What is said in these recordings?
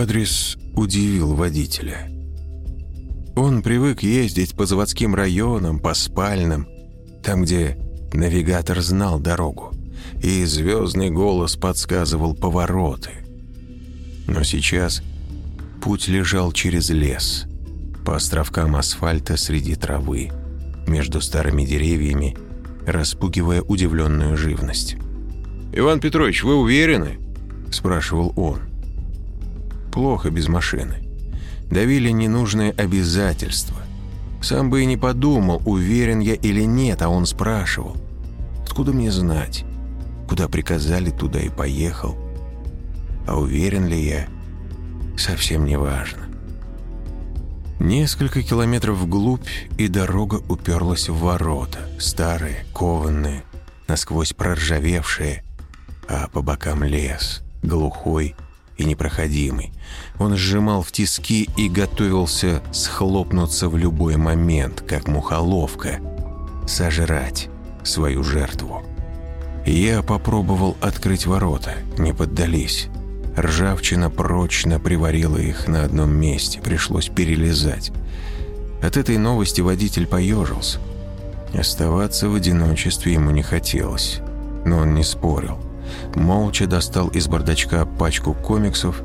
Адрес удивил водителя. Он привык ездить по заводским районам, по спальным, там, где навигатор знал дорогу, и звездный голос подсказывал повороты. Но сейчас путь лежал через лес, по островкам асфальта среди травы, между старыми деревьями, распугивая удивленную живность. «Иван Петрович, вы уверены?» – спрашивал он. Плохо без машины. Давили ненужные обязательства. Сам бы и не подумал, уверен я или нет, а он спрашивал. Откуда мне знать? Куда приказали, туда и поехал. А уверен ли я? Совсем не важно. Несколько километров вглубь, и дорога уперлась в ворота. Старые, кованные, насквозь проржавевшие, а по бокам лес, глухой и непроходимый. Он сжимал в тиски и готовился схлопнуться в любой момент, как мухоловка, сожрать свою жертву. Я попробовал открыть ворота, не поддались. Ржавчина прочно приварила их на одном месте, пришлось перелезать. От этой новости водитель поежился. Оставаться в одиночестве ему не хотелось, но он не спорил молча достал из бардачка пачку комиксов,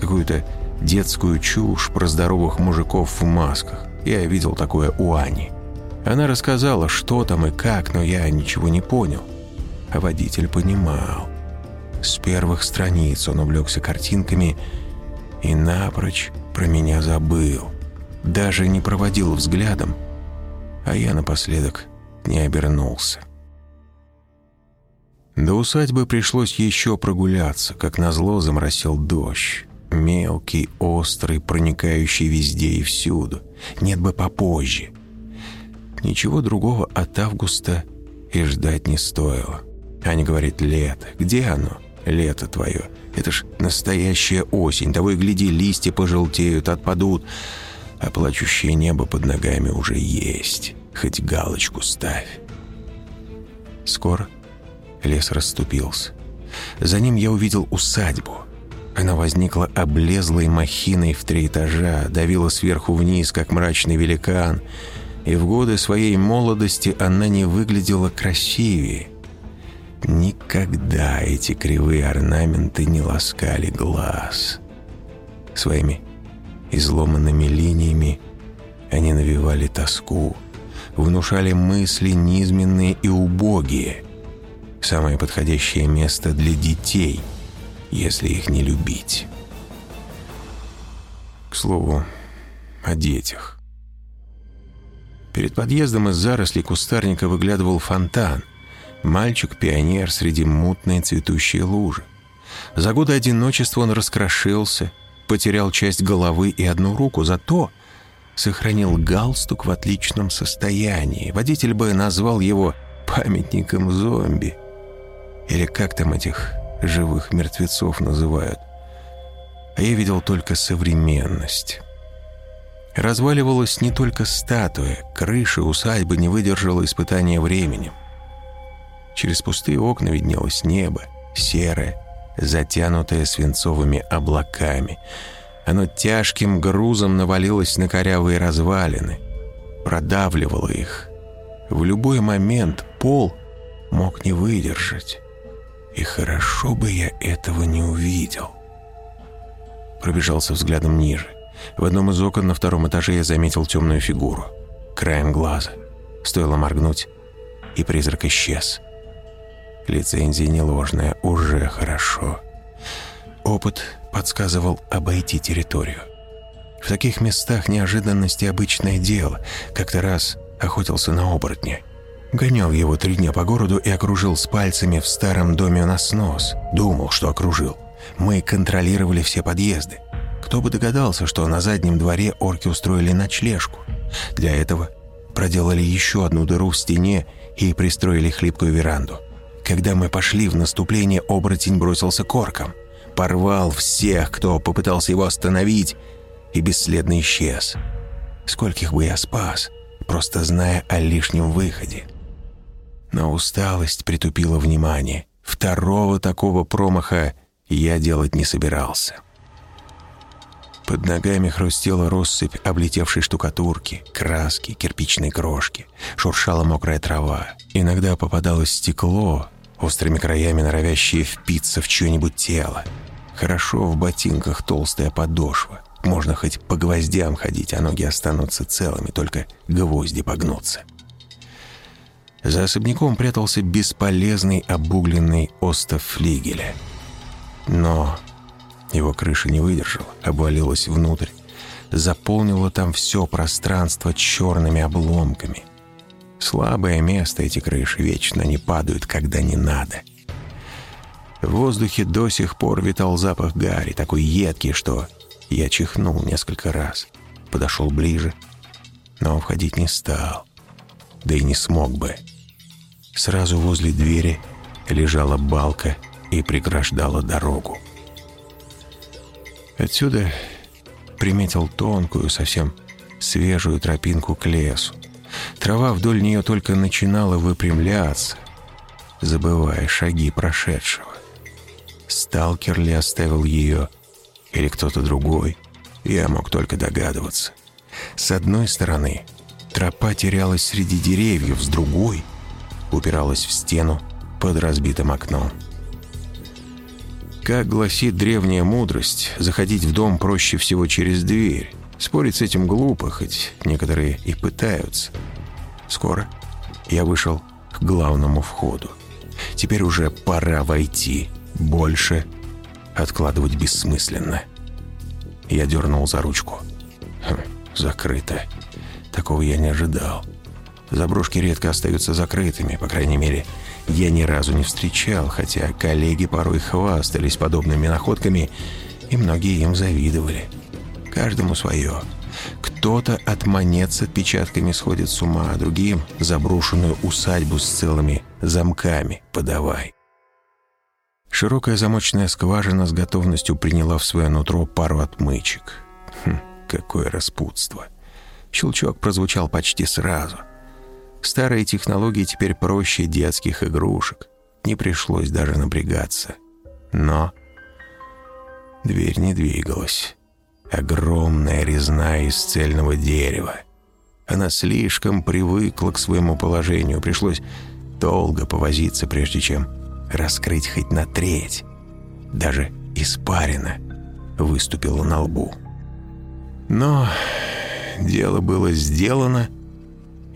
какую-то детскую чушь про здоровых мужиков в масках. Я видел такое у Ани. Она рассказала, что там и как, но я ничего не понял. А водитель понимал. С первых страниц он увлекся картинками и напрочь про меня забыл. Даже не проводил взглядом, а я напоследок не обернулся. До усадьбы пришлось еще прогуляться, как назло заморосил дождь. Мелкий, острый, проникающий везде и всюду. Нет бы попозже. Ничего другого от августа и ждать не стоило. Аня говорит, лето. Где оно? Лето твое. Это ж настоящая осень. Того и гляди, листья пожелтеют, отпадут. А плачущее небо под ногами уже есть. Хоть галочку ставь. Скоро Лес расступился. За ним я увидел усадьбу. Она возникла облезлой махиной в три этажа, давила сверху вниз, как мрачный великан, и в годы своей молодости она не выглядела красивее. Никогда эти кривые орнаменты не ласкали глаз. Своими изломанными линиями они навевали тоску, внушали мысли низменные и убогие – Самое подходящее место для детей, если их не любить. К слову, о детях. Перед подъездом из зарослей кустарника выглядывал фонтан. Мальчик-пионер среди мутной цветущей лужи. За годы одиночества он раскрошился, потерял часть головы и одну руку, зато сохранил галстук в отличном состоянии. Водитель бы назвал его памятником зомби. Или как там этих живых мертвецов называют. А я видел только современность. Разваливалась не только статуя, крыша усадьбы не выдержала испытания временем. Через пустые окна виднелось небо, серое, затянутое свинцовыми облаками. Оно тяжким грузом навалилось на корявые развалины, продавливало их. В любой момент пол мог не выдержать. И хорошо бы я этого не увидел. Пробежался взглядом ниже. В одном из окон на втором этаже я заметил темную фигуру. Краем глаза. Стоило моргнуть, и призрак исчез. Лицензия не ложная, уже хорошо. Опыт подсказывал обойти территорию. В таких местах неожиданности обычное дело. Как-то раз охотился на оборотня. Гонял его три дня по городу и окружил с пальцами в старом доме на снос. Думал, что окружил. Мы контролировали все подъезды. Кто бы догадался, что на заднем дворе орки устроили ночлежку. Для этого проделали еще одну дыру в стене и пристроили хлипкую веранду. Когда мы пошли в наступление, оборотень бросился к оркам. Порвал всех, кто попытался его остановить, и бесследно исчез. Скольких бы я спас, просто зная о лишнем выходе. Но усталость притупила внимание. Второго такого промаха я делать не собирался. Под ногами хрустела россыпь облетевшей штукатурки, краски, кирпичной крошки. Шуршала мокрая трава. Иногда попадалось стекло, острыми краями норовящее впиться в чье-нибудь тело. Хорошо в ботинках толстая подошва. Можно хоть по гвоздям ходить, а ноги останутся целыми, только гвозди погнутся. За особняком прятался бесполезный обугленный остов флигеля. Но его крыша не выдержала, обвалилась внутрь, заполнила там все пространство черными обломками. Слабое место эти крыши вечно не падают, когда не надо. В воздухе до сих пор витал запах гари, такой едкий, что я чихнул несколько раз. Подошел ближе, но входить не стал. Да и не смог бы. Сразу возле двери лежала балка и преграждала дорогу. Отсюда приметил тонкую, совсем свежую тропинку к лесу. Трава вдоль нее только начинала выпрямляться, забывая шаги прошедшего. Сталкер ли оставил ее, или кто-то другой, я мог только догадываться. С одной стороны, тропа терялась среди деревьев, с другой упиралась в стену под разбитым окном. Как гласит древняя мудрость, заходить в дом проще всего через дверь. Спорить с этим глупо, хоть некоторые и пытаются. Скоро я вышел к главному входу. Теперь уже пора войти. Больше откладывать бессмысленно. Я дернул за ручку. Хм, закрыто. Такого я не ожидал. Заброшки редко остаются закрытыми, по крайней мере, я ни разу не встречал, хотя коллеги порой хвастались подобными находками, и многие им завидовали. Каждому свое. Кто-то от монет с отпечатками сходит с ума, а другим заброшенную усадьбу с целыми замками подавай. Широкая замочная скважина с готовностью приняла в свое нутро пару отмычек. Хм, какое распутство. Щелчок прозвучал почти сразу — Старые технологии теперь проще детских игрушек. Не пришлось даже напрягаться. Но дверь не двигалась. Огромная резная из цельного дерева. Она слишком привыкла к своему положению. Пришлось долго повозиться, прежде чем раскрыть хоть на треть. Даже испарина выступила на лбу. Но дело было сделано,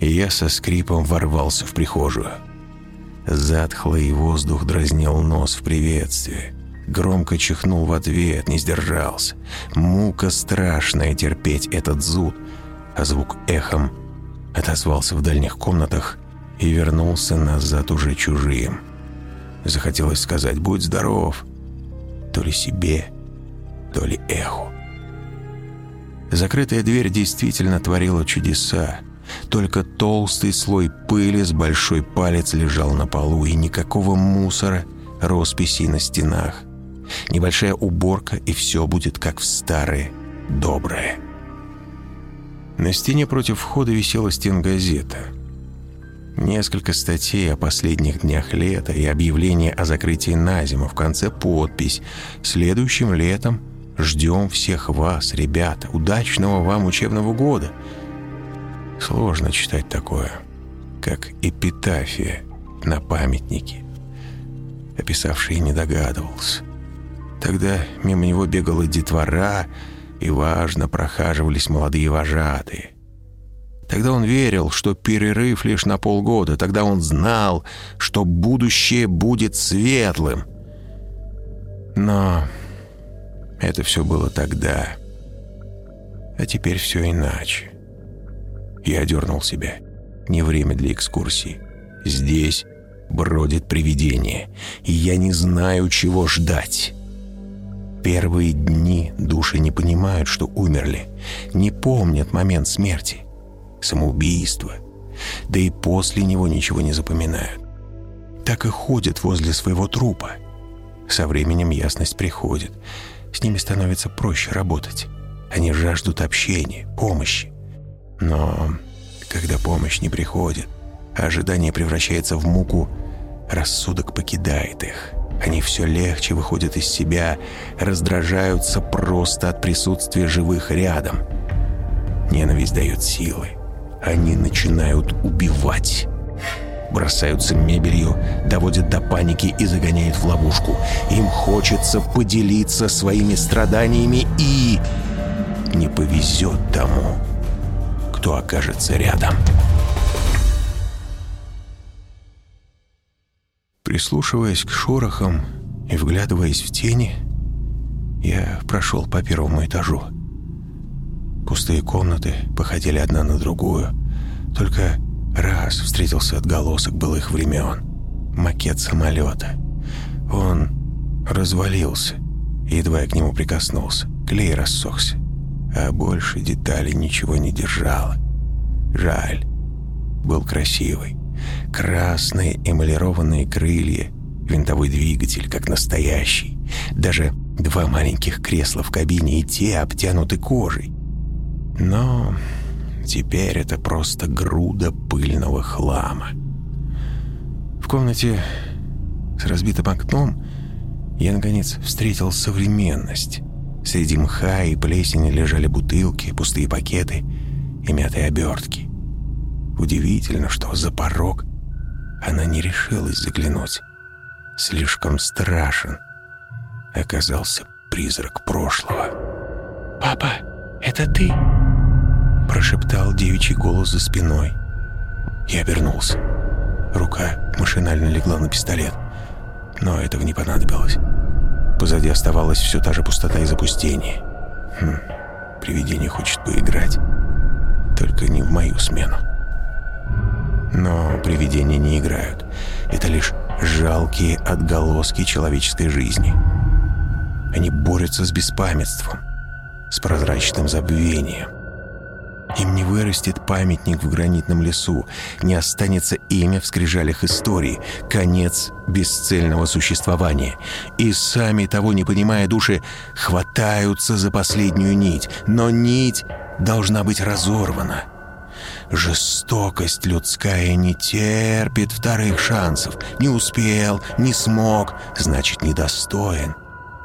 и я со скрипом ворвался в прихожую. Затхлый воздух дразнил нос в приветствии. Громко чихнул в ответ, не сдержался. Мука страшная терпеть этот зуд, а звук эхом отозвался в дальних комнатах и вернулся назад уже чужим. Захотелось сказать «Будь здоров!» То ли себе, то ли эху. Закрытая дверь действительно творила чудеса. Только толстый слой пыли с большой палец лежал на полу, и никакого мусора, росписей на стенах. Небольшая уборка, и все будет как в старое, доброе. На стене против входа висела стенгазета. Несколько статей о последних днях лета и объявление о закрытии на зиму. В конце подпись «Следующим летом ждем всех вас, ребята. Удачного вам учебного года!» Сложно читать такое, как эпитафия на памятнике. Описавший не догадывался. Тогда мимо него бегала детвора, и важно прохаживались молодые вожатые. Тогда он верил, что перерыв лишь на полгода. Тогда он знал, что будущее будет светлым. Но это все было тогда. А теперь все иначе. Я одернул себя. Не время для экскурсии. Здесь бродит привидение, и я не знаю, чего ждать. Первые дни души не понимают, что умерли, не помнят момент смерти, самоубийства, да и после него ничего не запоминают. Так и ходят возле своего трупа. Со временем ясность приходит, с ними становится проще работать. Они жаждут общения, помощи. Но когда помощь не приходит, а ожидание превращается в муку, рассудок покидает их. Они все легче выходят из себя, раздражаются просто от присутствия живых рядом. Ненависть дает силы. Они начинают убивать. Бросаются мебелью, доводят до паники и загоняют в ловушку. Им хочется поделиться своими страданиями и... Не повезет тому, кто окажется рядом. Прислушиваясь к шорохам и вглядываясь в тени, я прошел по первому этажу. Пустые комнаты походили одна на другую. Только раз встретился отголосок былых времен. Макет самолета. Он развалился. Едва я к нему прикоснулся. Клей рассохся. А больше деталей ничего не держало. Жаль. Был красивый. Красные эмалированные крылья, винтовой двигатель, как настоящий. Даже два маленьких кресла в кабине, и те обтянуты кожей. Но теперь это просто груда пыльного хлама. В комнате с разбитым окном я, наконец, встретил современность. Среди мха и плесени лежали бутылки, пустые пакеты и мятые обертки. Удивительно, что за порог она не решилась заглянуть. Слишком страшен оказался призрак прошлого. «Папа, это ты?» Прошептал девичий голос за спиной. Я обернулся. Рука машинально легла на пистолет. Но этого не понадобилось. Позади оставалась все та же пустота и запустение. Хм, привидение хочет поиграть. Только не в мою смену. Но привидения не играют. Это лишь жалкие отголоски человеческой жизни. Они борются с беспамятством, с прозрачным забвением. Им не вырастет памятник в гранитном лесу, не останется имя в скрижалях истории, конец бесцельного существования. И сами того не понимая души, хватаются за последнюю нить, но нить должна быть разорвана — Жестокость людская не терпит вторых шансов. Не успел, не смог, значит, недостоин.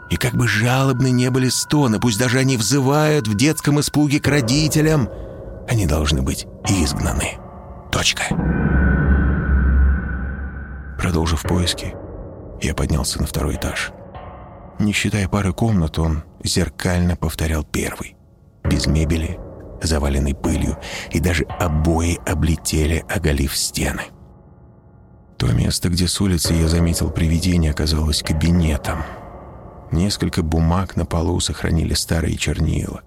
И как бы жалобны не были стоны, пусть даже они взывают в детском испуге к родителям, они должны быть изгнаны. Точка. Продолжив поиски, я поднялся на второй этаж. Не считая пары комнат, он зеркально повторял первый. Без мебели, заваленный пылью, и даже обои облетели, оголив стены. То место, где с улицы я заметил привидение, оказалось кабинетом. Несколько бумаг на полу сохранили старые чернила.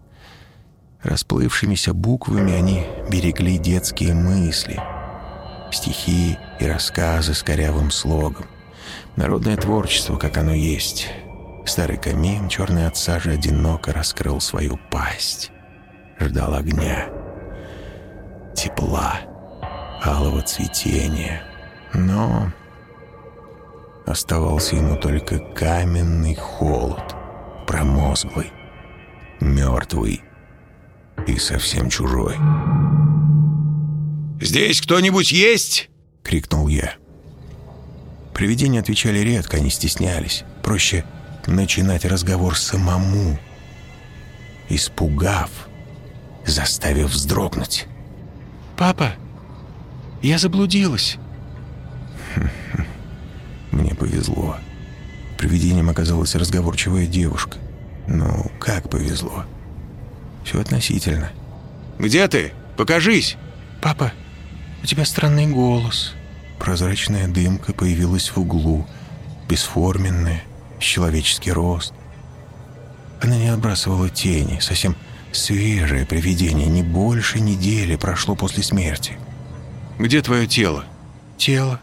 Расплывшимися буквами они берегли детские мысли, стихи и рассказы с корявым слогом. Народное творчество, как оно есть. Старый камин, черный от сажи, одиноко раскрыл свою пасть ждал огня, тепла, алого цветения. Но оставался ему только каменный холод, промозглый, мертвый и совсем чужой. «Здесь кто-нибудь есть?» — крикнул я. Привидения отвечали редко, они стеснялись. Проще начинать разговор самому, испугав — заставив вздрогнуть. «Папа, я заблудилась». Мне повезло. Привидением оказалась разговорчивая девушка. Ну, как повезло? Все относительно. «Где ты? Покажись!» «Папа, у тебя странный голос». Прозрачная дымка появилась в углу, бесформенная, с человеческий рост. Она не отбрасывала тени, совсем Свежее привидение, не больше недели прошло после смерти. Где твое тело? Тело?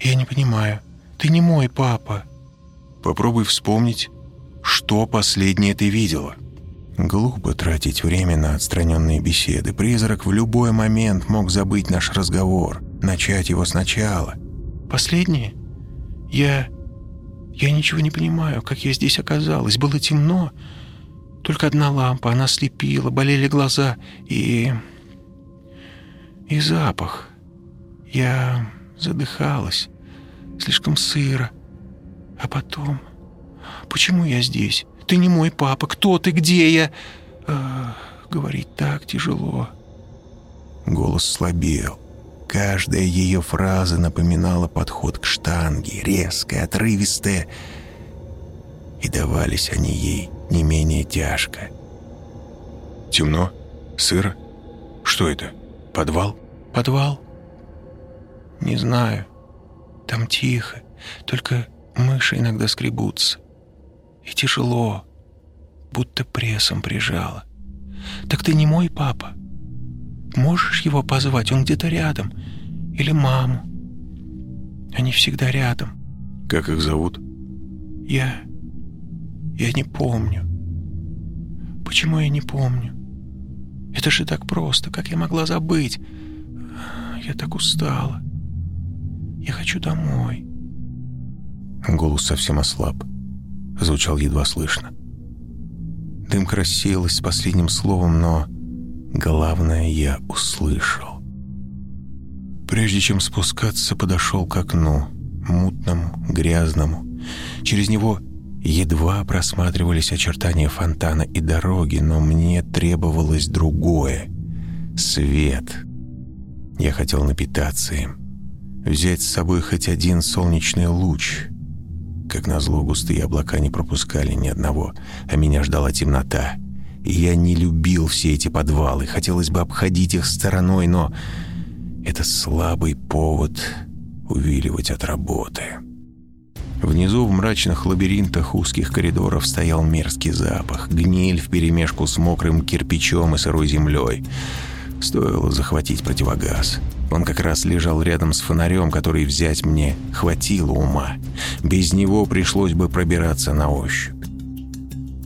Я не понимаю. Ты не мой папа. Попробуй вспомнить, что последнее ты видела. Глупо тратить время на отстраненные беседы. Призрак в любой момент мог забыть наш разговор, начать его сначала. Последнее? Я... Я ничего не понимаю, как я здесь оказалась. Было темно, только одна лампа, она слепила, болели глаза, и... И запах. Я задыхалась. Слишком сыро. А потом... Почему я здесь? Ты не мой папа. Кто ты? Где я? А, говорить так тяжело. Голос слабел. Каждая ее фраза напоминала подход к штанге, резкая, отрывистая. И давались они ей не менее тяжко. Темно? Сыро? Что это? Подвал? Подвал? Не знаю. Там тихо. Только мыши иногда скребутся. И тяжело. Будто прессом прижало. Так ты не мой папа? Можешь его позвать? Он где-то рядом. Или маму. Они всегда рядом. Как их зовут? Я... Я не помню. Почему я не помню? Это же так просто, как я могла забыть? Я так устала. Я хочу домой. Голос совсем ослаб. Звучал едва слышно. Дымка рассеялась с последним словом, но главное я услышал. Прежде чем спускаться, подошел к окну, мутному, грязному. Через него Едва просматривались очертания фонтана и дороги, но мне требовалось другое — свет. Я хотел напитаться им, взять с собой хоть один солнечный луч. Как назло, густые облака не пропускали ни одного, а меня ждала темнота. И я не любил все эти подвалы, хотелось бы обходить их стороной, но это слабый повод увиливать от работы». Внизу в мрачных лабиринтах узких коридоров стоял мерзкий запах, гниль вперемешку с мокрым кирпичом и сырой землей. Стоило захватить противогаз. Он как раз лежал рядом с фонарем, который взять мне хватило ума. Без него пришлось бы пробираться на ощупь.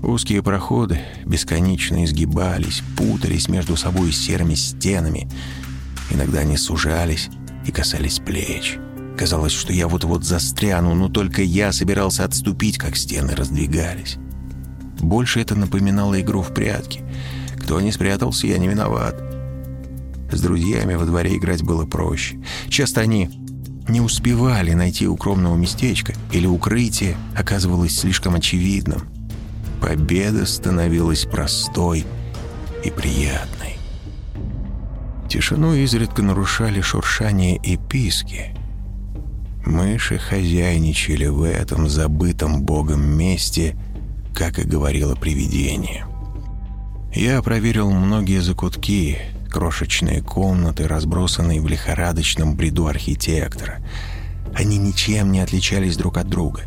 Узкие проходы бесконечно изгибались, путались между собой серыми стенами. Иногда они сужались и касались плеч. Казалось, что я вот-вот застряну, но только я собирался отступить, как стены раздвигались. Больше это напоминало игру в прятки. Кто не спрятался, я не виноват. С друзьями во дворе играть было проще. Часто они не успевали найти укромного местечка, или укрытие оказывалось слишком очевидным. Победа становилась простой и приятной. Тишину изредка нарушали шуршание и писки — Мыши хозяйничали в этом забытом богом месте, как и говорило привидение. Я проверил многие закутки, крошечные комнаты, разбросанные в лихорадочном бреду архитектора. Они ничем не отличались друг от друга.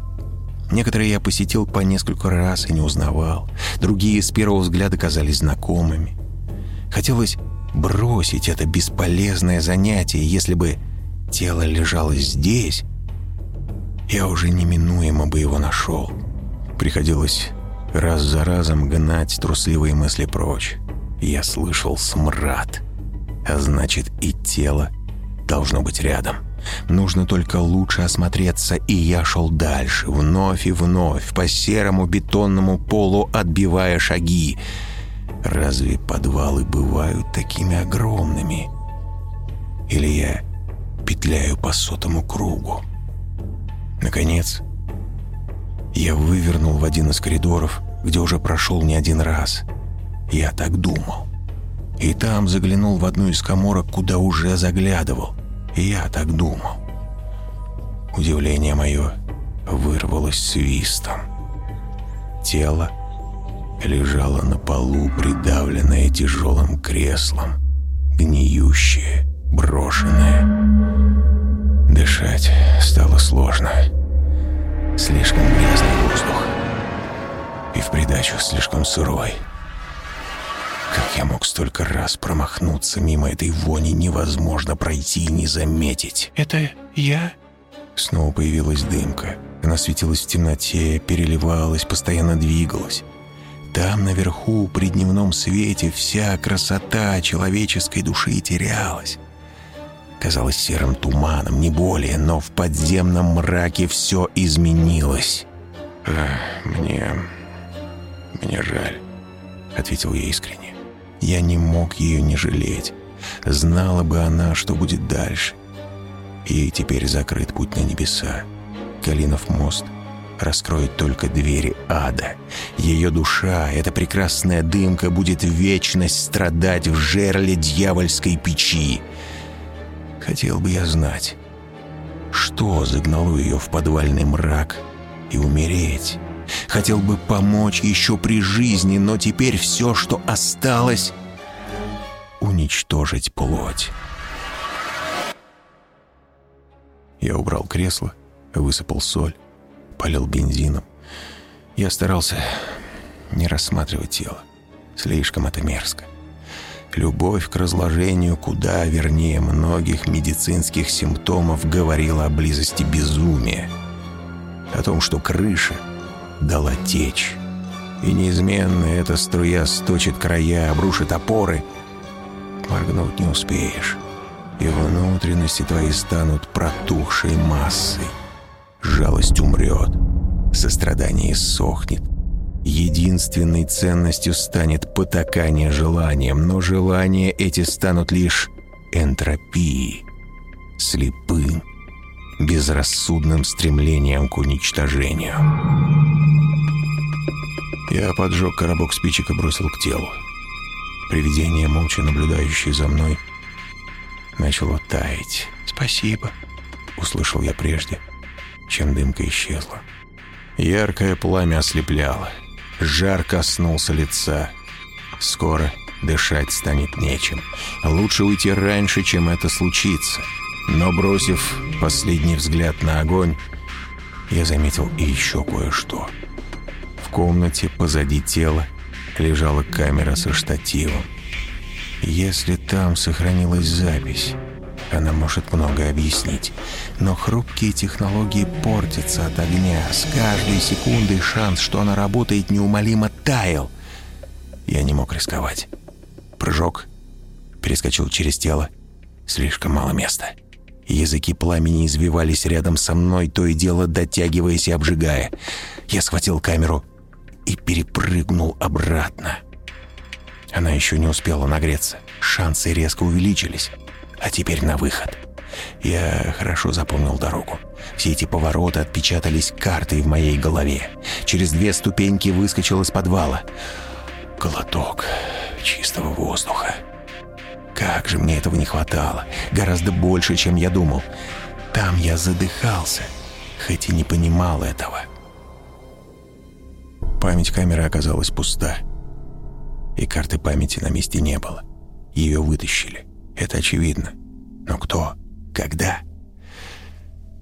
Некоторые я посетил по несколько раз и не узнавал. Другие с первого взгляда казались знакомыми. Хотелось бросить это бесполезное занятие, если бы тело лежало здесь, я уже неминуемо бы его нашел. Приходилось раз за разом гнать трусливые мысли прочь. Я слышал смрад, а значит и тело должно быть рядом. Нужно только лучше осмотреться, и я шел дальше, вновь и вновь, по серому бетонному полу отбивая шаги. Разве подвалы бывают такими огромными? Или я петляю по сотому кругу? Наконец, я вывернул в один из коридоров, где уже прошел не один раз. Я так думал. И там заглянул в одну из коморок, куда уже заглядывал. Я так думал. Удивление мое вырвалось свистом. Тело лежало на полу, придавленное тяжелым креслом, гниющее, брошенное. Дышать стало сложно. Слишком грязный воздух. И в придачу слишком сырой. Как я мог столько раз промахнуться мимо этой вони, невозможно пройти и не заметить. «Это я?» Снова появилась дымка. Она светилась в темноте, переливалась, постоянно двигалась. Там, наверху, при дневном свете, вся красота человеческой души терялась казалось серым туманом, не более, но в подземном мраке все изменилось. «Мне... мне жаль», — ответил я искренне. Я не мог ее не жалеть. Знала бы она, что будет дальше. Ей теперь закрыт путь на небеса. Калинов мост раскроет только двери ада. Ее душа, эта прекрасная дымка, будет вечность страдать в жерле дьявольской печи. Хотел бы я знать, что загнало ее в подвальный мрак и умереть. Хотел бы помочь еще при жизни, но теперь все, что осталось — уничтожить плоть. Я убрал кресло, высыпал соль, полил бензином. Я старался не рассматривать тело. Слишком это мерзко. Любовь к разложению куда вернее многих медицинских симптомов говорила о близости безумия. О том, что крыша дала течь. И неизменно эта струя сточит края, обрушит опоры. Моргнуть не успеешь и внутренности твои станут протухшей массой. Жалость умрет, сострадание сохнет. Единственной ценностью станет потакание желанием, но желания эти станут лишь энтропией, слепым, безрассудным стремлением к уничтожению. Я поджег коробок спичек и бросил к телу. Привидение, молча наблюдающее за мной, начало таять. «Спасибо», — услышал я прежде, чем дымка исчезла. Яркое пламя ослепляло. Жар коснулся лица. Скоро дышать станет нечем. Лучше уйти раньше, чем это случится. Но бросив последний взгляд на огонь, я заметил и еще кое-что. В комнате позади тела лежала камера со штативом. Если там сохранилась запись, она может многое объяснить. Но хрупкие технологии портятся от огня. С каждой секундой шанс, что она работает, неумолимо таял. Я не мог рисковать. Прыжок. Перескочил через тело. Слишком мало места. Языки пламени извивались рядом со мной, то и дело дотягиваясь и обжигая. Я схватил камеру и перепрыгнул обратно. Она еще не успела нагреться. Шансы резко увеличились. А теперь на выход. Я хорошо запомнил дорогу. Все эти повороты отпечатались картой в моей голове. Через две ступеньки выскочил из подвала. Глоток чистого воздуха. Как же мне этого не хватало. Гораздо больше, чем я думал. Там я задыхался, хоть и не понимал этого. Память камеры оказалась пуста и карты памяти на месте не было. Ее вытащили. Это очевидно. Но кто? Когда?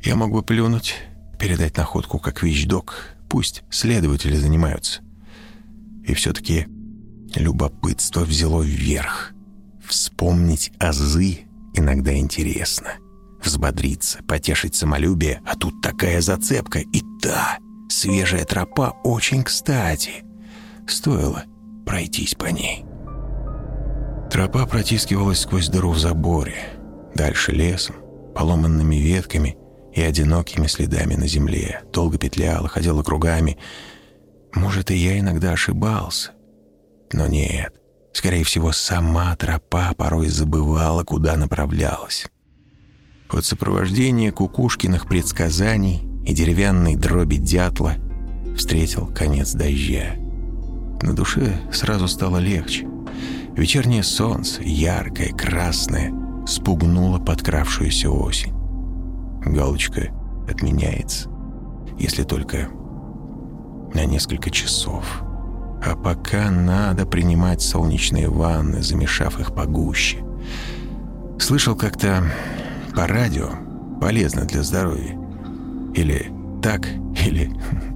Я мог бы плюнуть, передать находку как вещдок. Пусть следователи занимаются. И все-таки любопытство взяло вверх. Вспомнить азы иногда интересно. Взбодриться, потешить самолюбие, а тут такая зацепка. И та, свежая тропа очень кстати. Стоило пройтись по ней. Тропа протискивалась сквозь дыру в заборе, дальше лесом, поломанными ветками и одинокими следами на земле. Долго петляла, ходила кругами. Может, и я иногда ошибался. Но нет, скорее всего, сама тропа порой забывала, куда направлялась. Под сопровождение кукушкиных предсказаний и деревянной дроби дятла встретил конец дождя. На душе сразу стало легче. Вечернее солнце, яркое, красное, спугнуло подкравшуюся осень. Галочка отменяется, если только на несколько часов. А пока надо принимать солнечные ванны, замешав их погуще. Слышал как-то по радио, полезно для здоровья. Или так, или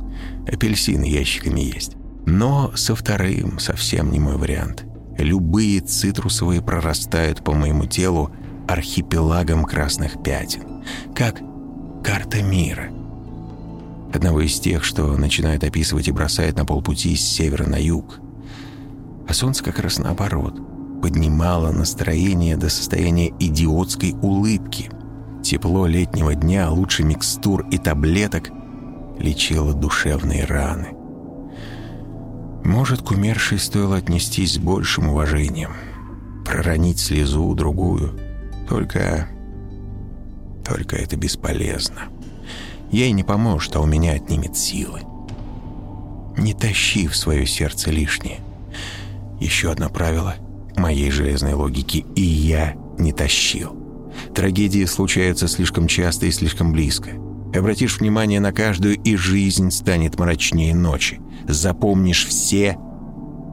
апельсины ящиками есть. Но со вторым совсем не мой вариант. Любые цитрусовые прорастают по моему телу архипелагом красных пятен. Как карта мира. Одного из тех, что начинает описывать и бросает на полпути с севера на юг. А солнце как раз наоборот. Поднимало настроение до состояния идиотской улыбки. Тепло летнего дня, лучше микстур и таблеток лечило душевные раны. Может, к умершей стоило отнестись с большим уважением. проронить слезу другую. Только... Только это бесполезно. Ей не поможет, а у меня отнимет силы. Не тащи в свое сердце лишнее. Еще одно правило моей железной логики, и я не тащил. Трагедии случаются слишком часто и слишком близко. Обратишь внимание на каждую, и жизнь станет мрачнее ночи. Запомнишь все,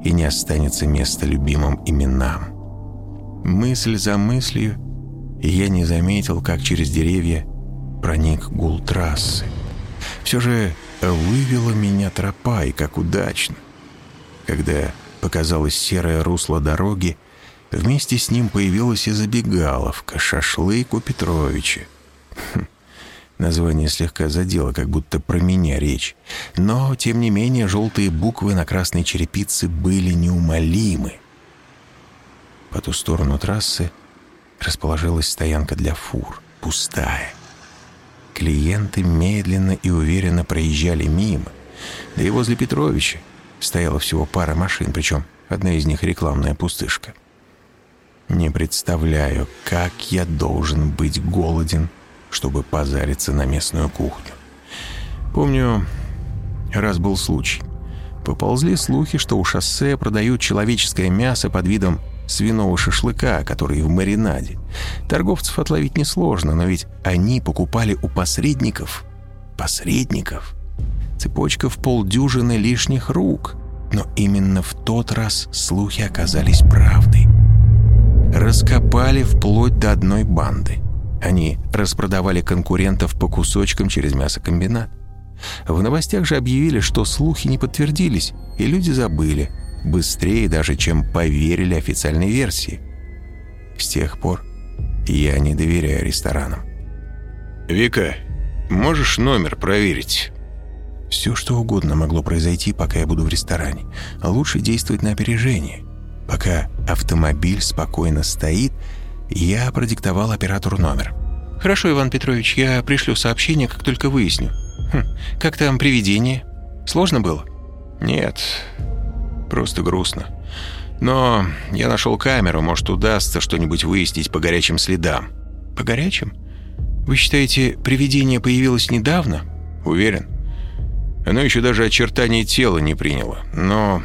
и не останется места любимым именам. Мысль за мыслью, я не заметил, как через деревья проник гул трассы. Все же вывела меня тропа, и как удачно. Когда показалось серое русло дороги, вместе с ним появилась и забегаловка, шашлык у Петровича. Хм, название слегка задело, как будто про меня речь. Но, тем не менее, желтые буквы на красной черепице были неумолимы. По ту сторону трассы расположилась стоянка для фур, пустая. Клиенты медленно и уверенно проезжали мимо. Да и возле Петровича стояла всего пара машин, причем одна из них рекламная пустышка. Не представляю, как я должен быть голоден, чтобы позариться на местную кухню. Помню, раз был случай. Поползли слухи, что у шоссе продают человеческое мясо под видом свиного шашлыка, который в маринаде. Торговцев отловить несложно, но ведь они покупали у посредников. Посредников. Цепочка в полдюжины лишних рук. Но именно в тот раз слухи оказались правдой. Раскопали вплоть до одной банды. Они распродавали конкурентов по кусочкам через мясокомбинат. В новостях же объявили, что слухи не подтвердились, и люди забыли. Быстрее даже, чем поверили официальной версии. С тех пор я не доверяю ресторанам. «Вика, можешь номер проверить?» Все, что угодно могло произойти, пока я буду в ресторане. Лучше действовать на опережение. Пока автомобиль спокойно стоит, я продиктовал оператору номер. «Хорошо, Иван Петрович, я пришлю сообщение, как только выясню. Хм, как там привидение? Сложно было?» «Нет, просто грустно. Но я нашел камеру, может, удастся что-нибудь выяснить по горячим следам». «По горячим? Вы считаете, привидение появилось недавно?» «Уверен. Оно еще даже очертания тела не приняло. Но...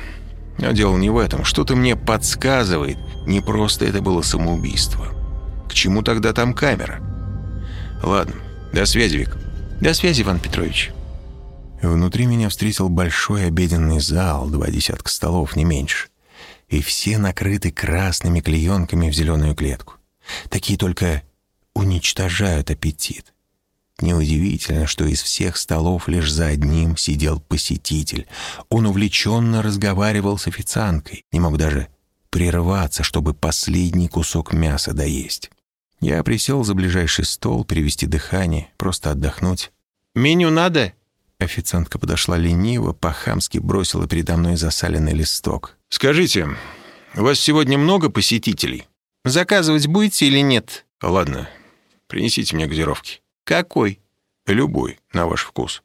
Но дело не в этом. Что-то мне подсказывает. Не просто это было самоубийство. К чему тогда там камера? Ладно, до связи, Вик. До связи, Иван Петрович. Внутри меня встретил большой обеденный зал, два десятка столов, не меньше. И все накрыты красными клеенками в зеленую клетку. Такие только уничтожают аппетит. Неудивительно, что из всех столов лишь за одним сидел посетитель. Он увлеченно разговаривал с официанткой, не мог даже прерваться, чтобы последний кусок мяса доесть. Я присел за ближайший стол, перевести дыхание, просто отдохнуть. «Меню надо?» Официантка подошла лениво, по-хамски бросила передо мной засаленный листок. «Скажите, у вас сегодня много посетителей?» «Заказывать будете или нет?» «Ладно, принесите мне газировки». «Какой?» «Любой, на ваш вкус».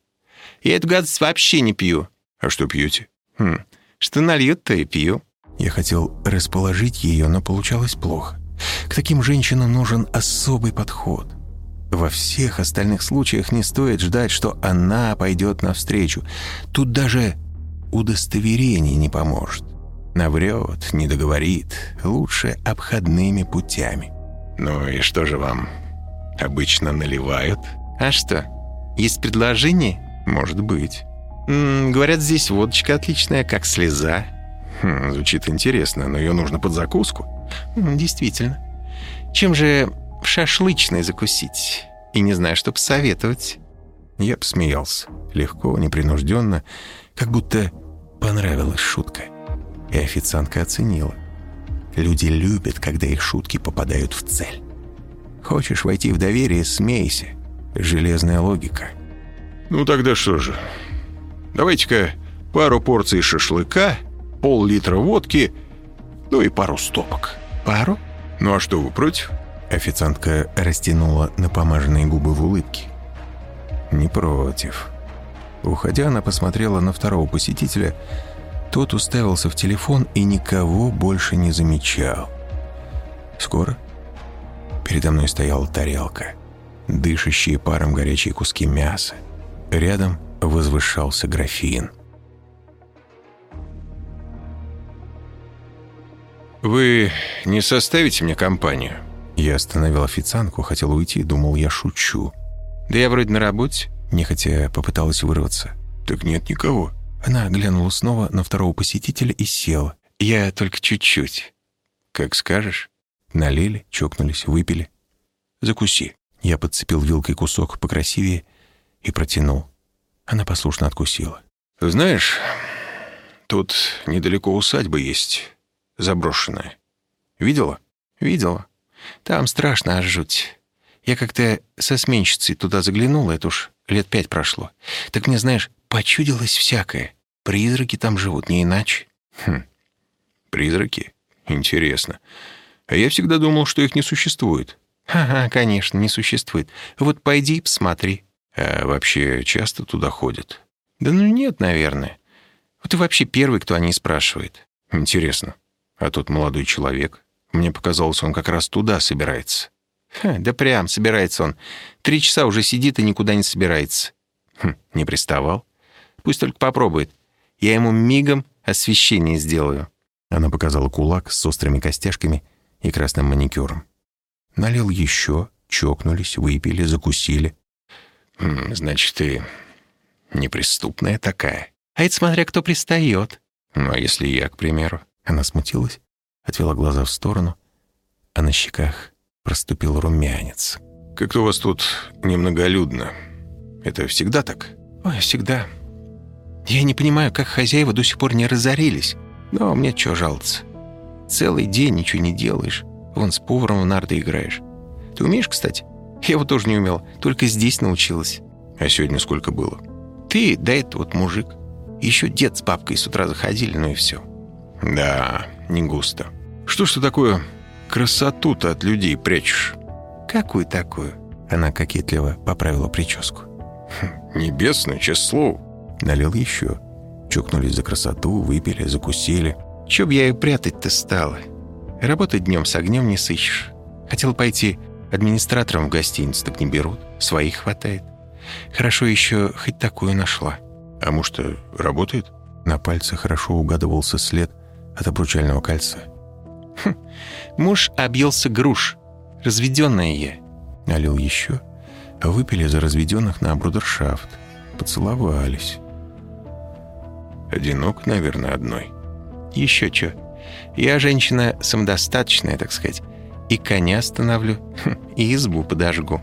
«Я эту гадость вообще не пью». «А что пьете?» «Хм, что нальют, то и пью». Я хотел расположить ее, но получалось плохо. К таким женщинам нужен особый подход. Во всех остальных случаях не стоит ждать, что она пойдет навстречу. Тут даже удостоверение не поможет. Наврет, не договорит. Лучше обходными путями. «Ну и что же вам обычно наливают?» «А что, есть предложение?» «Может быть». М -м, «Говорят, здесь водочка отличная, как слеза». Хм, звучит интересно, но ее нужно под закуску. М действительно. Чем же шашлычной закусить? И не знаю, что посоветовать. Я посмеялся. Легко, непринужденно, как будто понравилась шутка. И официантка оценила. Люди любят, когда их шутки попадают в цель. Хочешь войти в доверие, смейся. Железная логика. Ну тогда что же? Давайте-ка пару порций шашлыка, пол-литра водки, ну и пару стопок. Пару? Ну а что, вы против? Официантка растянула напомаженные губы в улыбке. Не против. Уходя, она посмотрела на второго посетителя. Тот уставился в телефон и никого больше не замечал. Скоро передо мной стояла тарелка, дышащие паром горячие куски мяса. Рядом возвышался графин. «Вы не составите мне компанию?» Я остановил официантку, хотел уйти, думал, я шучу. «Да я вроде на работе», нехотя попыталась вырваться. «Так нет никого». Она глянула снова на второго посетителя и села. «Я только чуть-чуть». «Как скажешь». Налили, чокнулись, выпили. «Закуси». Я подцепил вилкой кусок покрасивее и протянул. Она послушно откусила. «Знаешь, тут недалеко усадьба есть, заброшенная. Видела?» «Видела. Там страшно аж жуть. Я как-то со сменщицей туда заглянула, это уж лет пять прошло. Так мне, знаешь, почудилось всякое. Призраки там живут, не иначе». «Хм, призраки? Интересно. А я всегда думал, что их не существует». «Ага, конечно, не существует. Вот пойди и посмотри». А вообще часто туда ходят? Да ну нет, наверное. Вот и вообще первый, кто о ней спрашивает. Интересно. А тот молодой человек? Мне показалось, он как раз туда собирается. Ха, да прям собирается он. Три часа уже сидит и никуда не собирается. Хм, не приставал? Пусть только попробует. Я ему мигом освещение сделаю. Она показала кулак с острыми костяшками и красным маникюром. Налил еще, чокнулись, выпили, закусили. «Значит, ты неприступная такая». «А это смотря кто пристает». «Ну, а если я, к примеру?» Она смутилась, отвела глаза в сторону, а на щеках проступил румянец. «Как-то у вас тут немноголюдно. Это всегда так?» «Ой, всегда. Я не понимаю, как хозяева до сих пор не разорились. Но мне чё жаловаться? Целый день ничего не делаешь. Вон с поваром в нарды играешь. Ты умеешь, кстати?» Я его тоже не умела, только здесь научилась. А сегодня сколько было? Ты, да это вот мужик. Еще дед с бабкой с утра заходили, ну и все. Да, не густо. Что ж ты такое красоту-то от людей прячешь? Какую такую? Она кокетливо поправила прическу. Хм, небесное, честное слово. Налил еще. Чукнулись за красоту, выпили, закусили. Че б я ее прятать-то стала? Работать днем с огнем не сыщешь. Хотел пойти Администратором в гостиницу так не берут, своих хватает. Хорошо еще хоть такую нашла. А может, работает? На пальце хорошо угадывался след от обручального кольца. Хм, муж объелся груш. Разведенная я. Налил еще, а выпили за разведенных на брудершафт. Поцеловались. Одинок, наверное, одной. Еще что. Я женщина самодостаточная, так сказать и коня остановлю, и избу подожгу.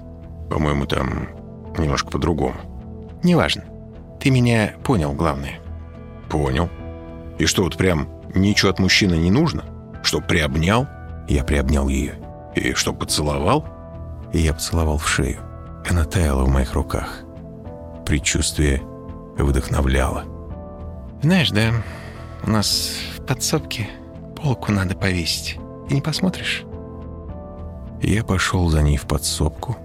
По-моему, там немножко по-другому. Неважно. Ты меня понял, главное. Понял. И что, вот прям ничего от мужчины не нужно? Что, приобнял? Я приобнял ее. И что, поцеловал? Я поцеловал в шею. Она таяла в моих руках. Предчувствие вдохновляло. Знаешь, да, у нас в подсобке полку надо повесить. И не посмотришь? Я пошел за ней в подсобку.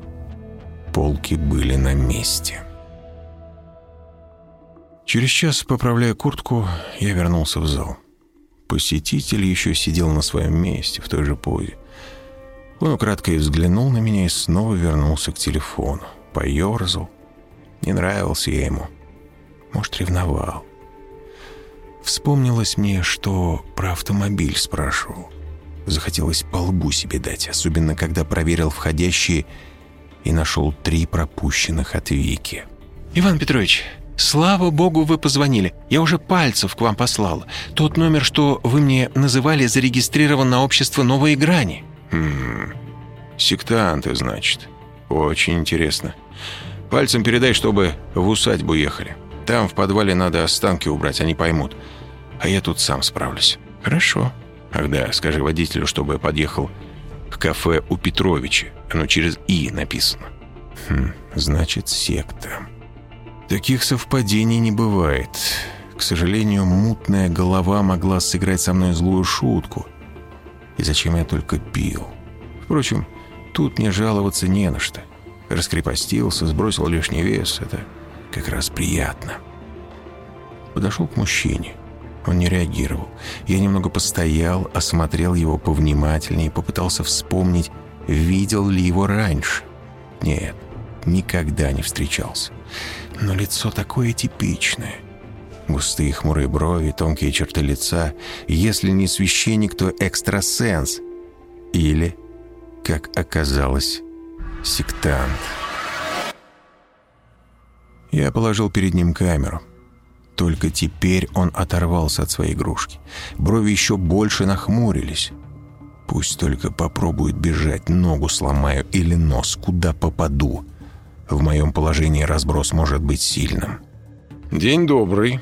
Полки были на месте. Через час, поправляя куртку, я вернулся в зал. Посетитель еще сидел на своем месте, в той же позе. Он украдкой взглянул на меня и снова вернулся к телефону. Поерзал. Не нравился я ему. Может, ревновал. Вспомнилось мне, что про автомобиль спрашивал. Захотелось по лбу себе дать, особенно когда проверил входящие и нашел три пропущенных от Вики. «Иван Петрович, слава богу, вы позвонили. Я уже пальцев к вам послала. Тот номер, что вы мне называли, зарегистрирован на общество «Новые грани». «Хм... Сектанты, значит. Очень интересно. Пальцем передай, чтобы в усадьбу ехали. Там в подвале надо останки убрать, они поймут. А я тут сам справлюсь». «Хорошо». Ах да, скажи водителю, чтобы подъехал к кафе у Петровича. Оно через «И» написано. Хм, значит, секта. Таких совпадений не бывает. К сожалению, мутная голова могла сыграть со мной злую шутку. И зачем я только пил? Впрочем, тут мне жаловаться не на что. Раскрепостился, сбросил лишний вес. Это как раз приятно. Подошел к мужчине. Он не реагировал. Я немного постоял, осмотрел его повнимательнее попытался вспомнить, видел ли его раньше. Нет, никогда не встречался. Но лицо такое типичное. Густые хмурые брови, тонкие черты лица. Если не священник, то экстрасенс. Или, как оказалось, сектант. Я положил перед ним камеру. Только теперь он оторвался от своей игрушки. Брови еще больше нахмурились. Пусть только попробует бежать, ногу сломаю или нос, куда попаду. В моем положении разброс может быть сильным. «День добрый.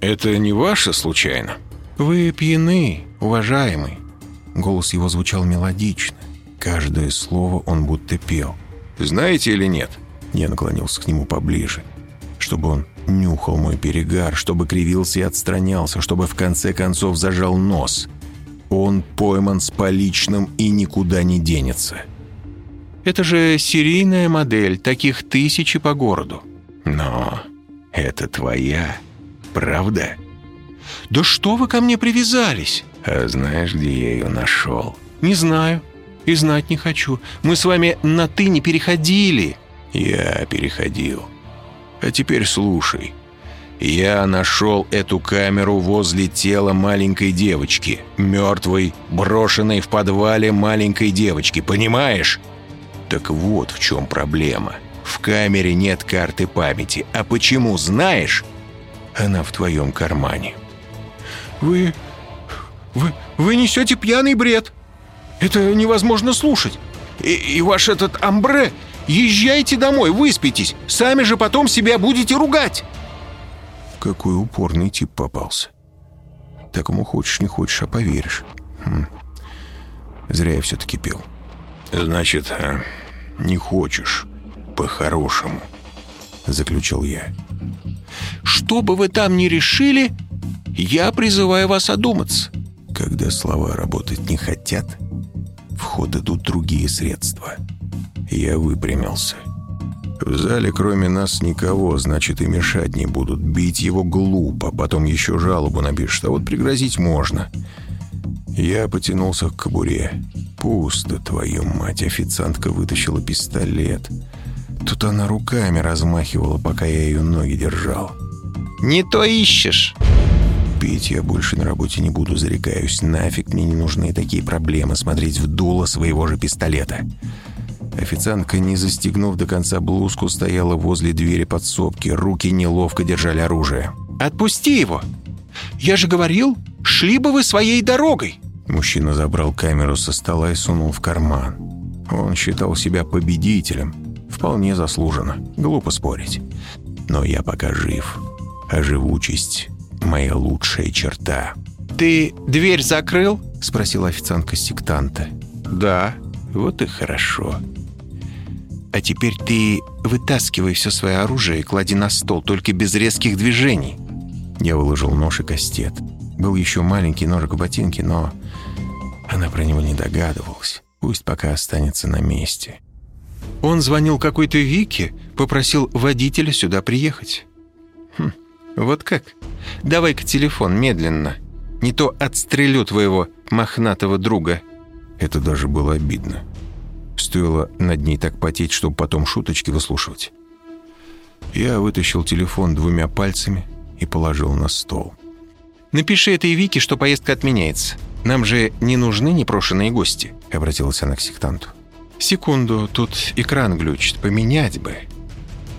Это не ваше, случайно?» «Вы пьяны, уважаемый». Голос его звучал мелодично. Каждое слово он будто пел. «Знаете или нет?» Я наклонился к нему поближе, чтобы он нюхал мой перегар, чтобы кривился и отстранялся, чтобы в конце концов зажал нос. Он пойман с поличным и никуда не денется. Это же серийная модель, таких тысячи по городу. Но это твоя, правда? Да что вы ко мне привязались? А знаешь, где я ее нашел? Не знаю. И знать не хочу. Мы с вами на «ты» не переходили. Я переходил. А теперь слушай. Я нашел эту камеру возле тела маленькой девочки. Мертвой, брошенной в подвале маленькой девочки. Понимаешь? Так вот в чем проблема. В камере нет карты памяти. А почему, знаешь? Она в твоем кармане. Вы... Вы, вы несете пьяный бред. Это невозможно слушать. И, и ваш этот амбре Езжайте домой, выспитесь. Сами же потом себя будете ругать. Какой упорный тип попался. Такому хочешь, не хочешь, а поверишь. Хм. Зря я все-таки пил. Значит, а, не хочешь по-хорошему, заключил я. Что бы вы там ни решили, я призываю вас одуматься. Когда слова работать не хотят, в ход идут другие средства — я выпрямился. В зале кроме нас никого, значит и мешать не будут. Бить его глупо, потом еще жалобу напишут, а вот пригрозить можно. Я потянулся к кобуре. Пусто, твою мать, официантка вытащила пистолет. Тут она руками размахивала, пока я ее ноги держал. «Не то ищешь!» Пить я больше на работе не буду, зарекаюсь. Нафиг мне не нужны такие проблемы смотреть в дуло своего же пистолета. Официантка, не застегнув до конца блузку, стояла возле двери подсобки. Руки неловко держали оружие. «Отпусти его! Я же говорил, шли бы вы своей дорогой!» Мужчина забрал камеру со стола и сунул в карман. Он считал себя победителем. Вполне заслуженно. Глупо спорить. Но я пока жив. А живучесть — моя лучшая черта. «Ты дверь закрыл?» — спросила официантка сектанта. «Да». «Вот и хорошо. А теперь ты вытаскивай все свое оружие и клади на стол, только без резких движений». Я выложил нож и кастет. Был еще маленький ножик в ботинке, но она про него не догадывалась. Пусть пока останется на месте. Он звонил какой-то Вике, попросил водителя сюда приехать. Хм, вот как? Давай-ка телефон медленно. Не то отстрелю твоего мохнатого друга. Это даже было обидно. Стоило над ней так потеть, чтобы потом шуточки выслушивать. Я вытащил телефон двумя пальцами и положил на стол. «Напиши этой Вике, что поездка отменяется. Нам же не нужны непрошенные гости», — обратилась она к сектанту. «Секунду, тут экран глючит, поменять бы».